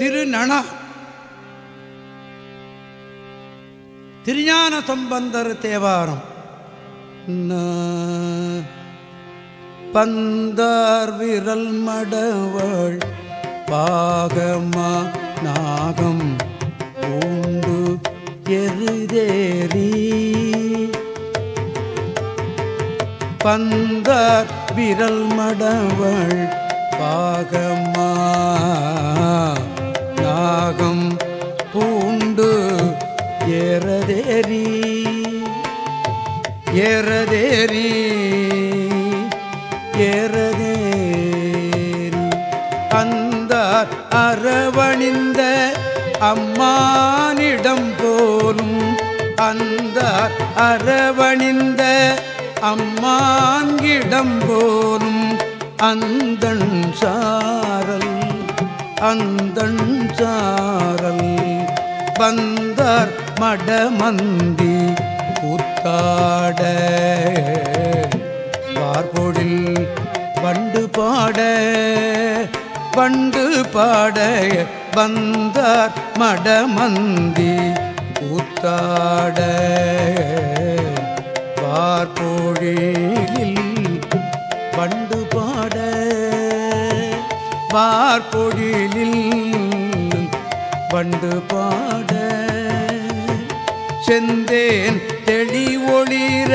திருநண. திருஞான சம்பந்தர் தேவாரம். பந்தார் விரல் மடவள் பாகமா நாகம் பூண்டு எருதேரி பந்தார் விரல் மடவள் பாகமா ஏறதேரி ஏறதேரி ஏறதேரி அந்தார் அரவணிந்த அம்மானிடம் போலும் அந்தார் அரவணிந்த அம்மாங்கிடம் போலும் அந்தன் சாரல் அந்தன் சாரல். வந்தார் மடமந்தி கூத்தாட. பார்பொழில் வண்டு பாட. வண்டு பாட வந்தார் மடமந்தி கூத்தாட. பார்பொழிலில் வண்டு பாட. பார்பொழிலில் பண்டு பாட. செந்தேன் தெளிவொளிர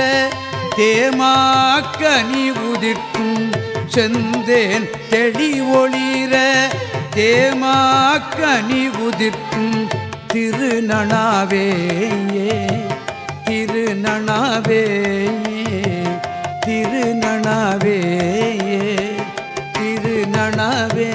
தேமாக்கனி உதிர்க்கும். செந்தேன் தெளிவொளிர தேமாக்கனி உதிர்க்கும். திருநனாவேயே திருநனாவேயே திருநனாவேயே திருநனாவே